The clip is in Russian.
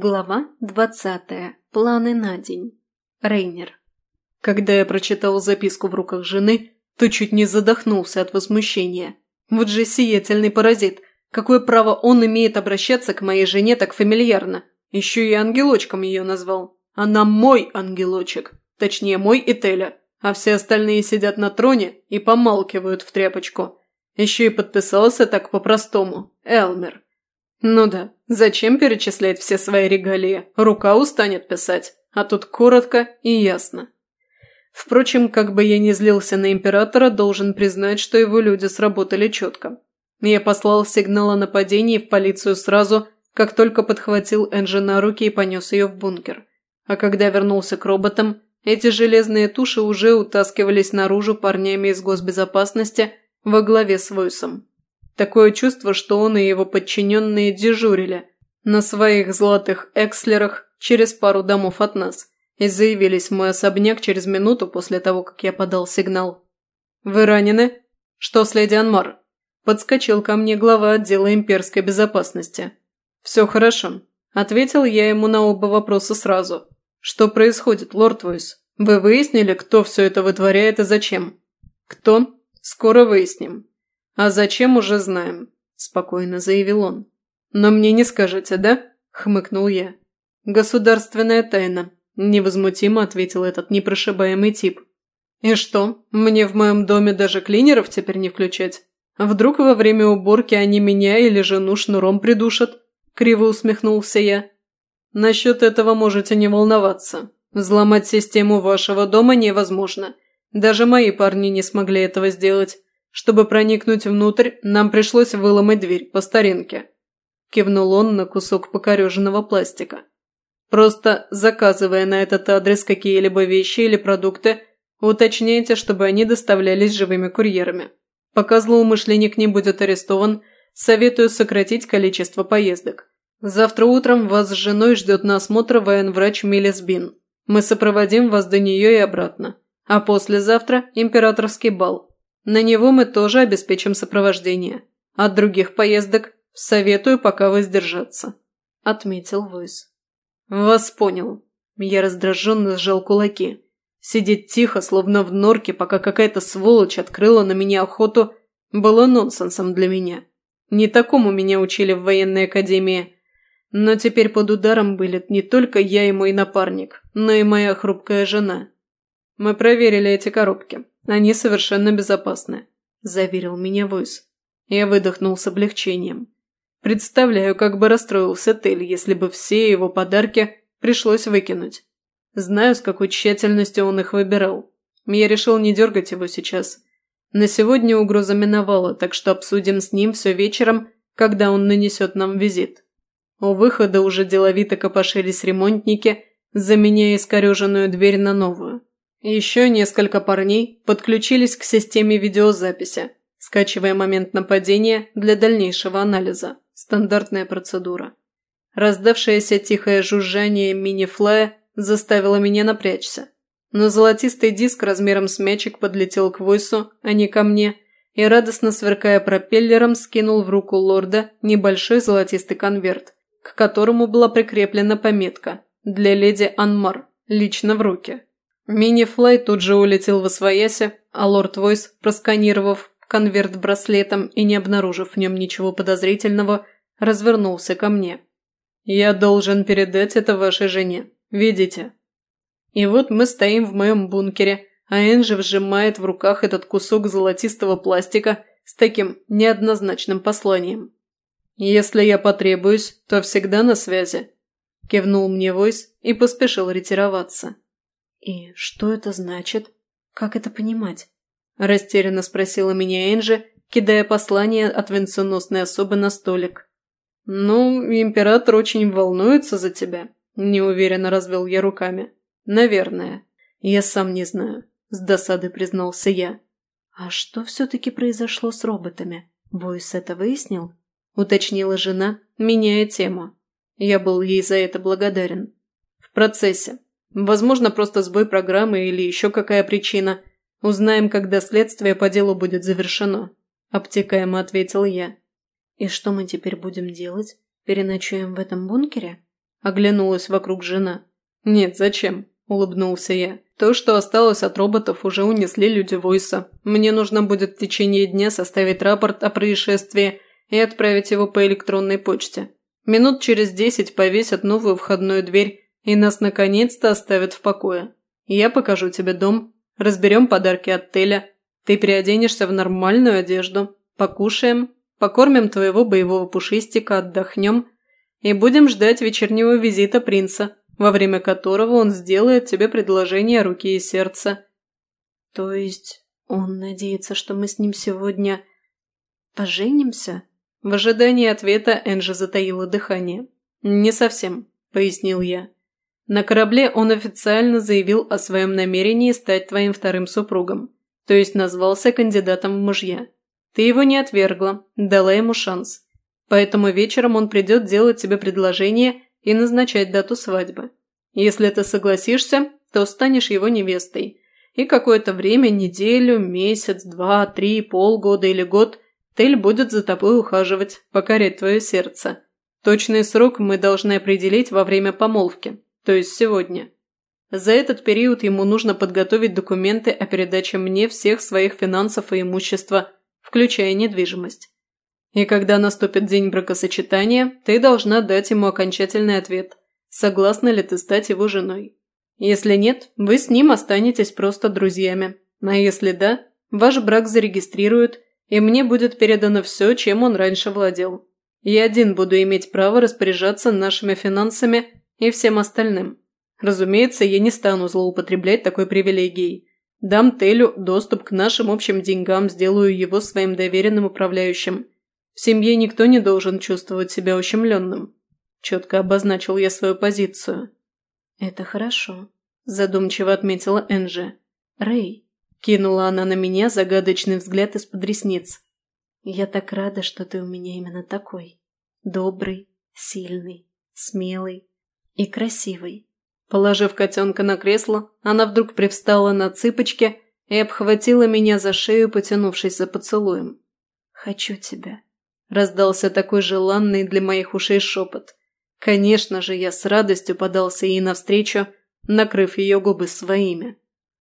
Глава двадцатая. Планы на день. Рейнер. Когда я прочитал записку в руках жены, то чуть не задохнулся от возмущения. Вот же сиятельный паразит. Какое право он имеет обращаться к моей жене так фамильярно? Еще и ангелочком ее назвал. Она мой ангелочек. Точнее, мой и Теля. А все остальные сидят на троне и помалкивают в тряпочку. Еще и подписался так по-простому. Элмер. Ну да, зачем перечислять все свои регалии? Рука устанет писать, а тут коротко и ясно. Впрочем, как бы я ни злился на императора, должен признать, что его люди сработали четко. Я послал сигнал о нападении в полицию сразу, как только подхватил Энджи на руки и понес ее в бункер. А когда вернулся к роботам, эти железные туши уже утаскивались наружу парнями из госбезопасности во главе с Войсом. Такое чувство, что он и его подчиненные дежурили на своих золотых экслерах через пару домов от нас и заявились в мой особняк через минуту после того, как я подал сигнал. «Вы ранены? Что с леди Анмар?» Подскочил ко мне глава отдела имперской безопасности. «Все хорошо», – ответил я ему на оба вопроса сразу. «Что происходит, лорд Войс? Вы выяснили, кто все это вытворяет и зачем?» «Кто? Скоро выясним. «А зачем, уже знаем», – спокойно заявил он. «Но мне не скажете, да?» – хмыкнул я. «Государственная тайна», – невозмутимо ответил этот непрошибаемый тип. «И что, мне в моем доме даже клинеров теперь не включать? Вдруг во время уборки они меня или жену шнуром придушат?» – криво усмехнулся я. «Насчет этого можете не волноваться. Взломать систему вашего дома невозможно. Даже мои парни не смогли этого сделать. Чтобы проникнуть внутрь, нам пришлось выломать дверь по старинке. Кивнул он на кусок покореженного пластика. Просто заказывая на этот адрес какие-либо вещи или продукты, уточняйте, чтобы они доставлялись живыми курьерами. Пока злоумышленник не будет арестован, советую сократить количество поездок. Завтра утром вас с женой ждет на осмотр военврач Милесбин. Мы сопроводим вас до нее и обратно. А послезавтра – императорский бал. На него мы тоже обеспечим сопровождение. От других поездок советую пока воздержаться», – отметил Войс. «Вас понял». Я раздраженно сжал кулаки. Сидеть тихо, словно в норке, пока какая-то сволочь открыла на меня охоту, было нонсенсом для меня. Не такому меня учили в военной академии. Но теперь под ударом были не только я и мой напарник, но и моя хрупкая жена. Мы проверили эти коробки. Они совершенно безопасны», – заверил меня Войс. Я выдохнул с облегчением. Представляю, как бы расстроился Тель, если бы все его подарки пришлось выкинуть. Знаю, с какой тщательностью он их выбирал. Я решил не дергать его сейчас. На сегодня угроза миновала, так что обсудим с ним все вечером, когда он нанесет нам визит. У выхода уже деловито копошились ремонтники, заменяя искореженную дверь на новую. Еще несколько парней подключились к системе видеозаписи, скачивая момент нападения для дальнейшего анализа. Стандартная процедура. Раздавшееся тихое жужжание мини-флая заставило меня напрячься. Но золотистый диск размером с мячик подлетел к Войсу, а не ко мне, и, радостно сверкая пропеллером, скинул в руку лорда небольшой золотистый конверт, к которому была прикреплена пометка «Для леди Анмар, лично в руки». Мини-флай тут же улетел в освояси, а лорд Войс, просканировав конверт браслетом и не обнаружив в нем ничего подозрительного, развернулся ко мне. «Я должен передать это вашей жене. Видите?» И вот мы стоим в моем бункере, а Энджи вжимает в руках этот кусок золотистого пластика с таким неоднозначным посланием. «Если я потребуюсь, то всегда на связи», – кивнул мне Войс и поспешил ретироваться. «И что это значит? Как это понимать?» Растерянно спросила меня Энджи, кидая послание от венценосной особы на столик. «Ну, император очень волнуется за тебя», – неуверенно развел я руками. «Наверное. Я сам не знаю», – с досадой признался я. «А что все-таки произошло с роботами? Войс это выяснил?» – уточнила жена, меняя тему. Я был ей за это благодарен. «В процессе. Возможно, просто сбой программы или еще какая причина. Узнаем, когда следствие по делу будет завершено», – обтекаемо ответил я. «И что мы теперь будем делать? Переночуем в этом бункере?» – оглянулась вокруг жена. «Нет, зачем?» – улыбнулся я. «То, что осталось от роботов, уже унесли люди Войса. Мне нужно будет в течение дня составить рапорт о происшествии и отправить его по электронной почте. Минут через десять повесят новую входную дверь, и нас наконец-то оставят в покое. Я покажу тебе дом, разберем подарки отеля, ты переоденешься в нормальную одежду, покушаем, покормим твоего боевого пушистика, отдохнем и будем ждать вечернего визита принца, во время которого он сделает тебе предложение руки и сердца». «То есть он надеется, что мы с ним сегодня поженимся?» В ожидании ответа Энджи затаила дыхание. «Не совсем», – пояснил я. «На корабле он официально заявил о своем намерении стать твоим вторым супругом, то есть назвался кандидатом в мужья. Ты его не отвергла, дала ему шанс. Поэтому вечером он придет делать тебе предложение и назначать дату свадьбы. Если ты согласишься, то станешь его невестой. И какое-то время, неделю, месяц, два, три, полгода или год – Тель будет за тобой ухаживать, покорять твое сердце. Точный срок мы должны определить во время помолвки, то есть сегодня. За этот период ему нужно подготовить документы о передаче мне всех своих финансов и имущества, включая недвижимость. И когда наступит день бракосочетания, ты должна дать ему окончательный ответ, согласна ли ты стать его женой. Если нет, вы с ним останетесь просто друзьями. А если да, ваш брак зарегистрируют и мне будет передано все, чем он раньше владел. Я один буду иметь право распоряжаться нашими финансами и всем остальным. Разумеется, я не стану злоупотреблять такой привилегией. Дам Телю доступ к нашим общим деньгам, сделаю его своим доверенным управляющим. В семье никто не должен чувствовать себя ущемленным. Четко обозначил я свою позицию. «Это хорошо», – задумчиво отметила Энджи. «Рэй, Кинула она на меня загадочный взгляд из-под ресниц. «Я так рада, что ты у меня именно такой. Добрый, сильный, смелый и красивый». Положив котенка на кресло, она вдруг привстала на цыпочки и обхватила меня за шею, потянувшись за поцелуем. «Хочу тебя», – раздался такой желанный для моих ушей шепот. Конечно же, я с радостью подался ей навстречу, накрыв ее губы своими.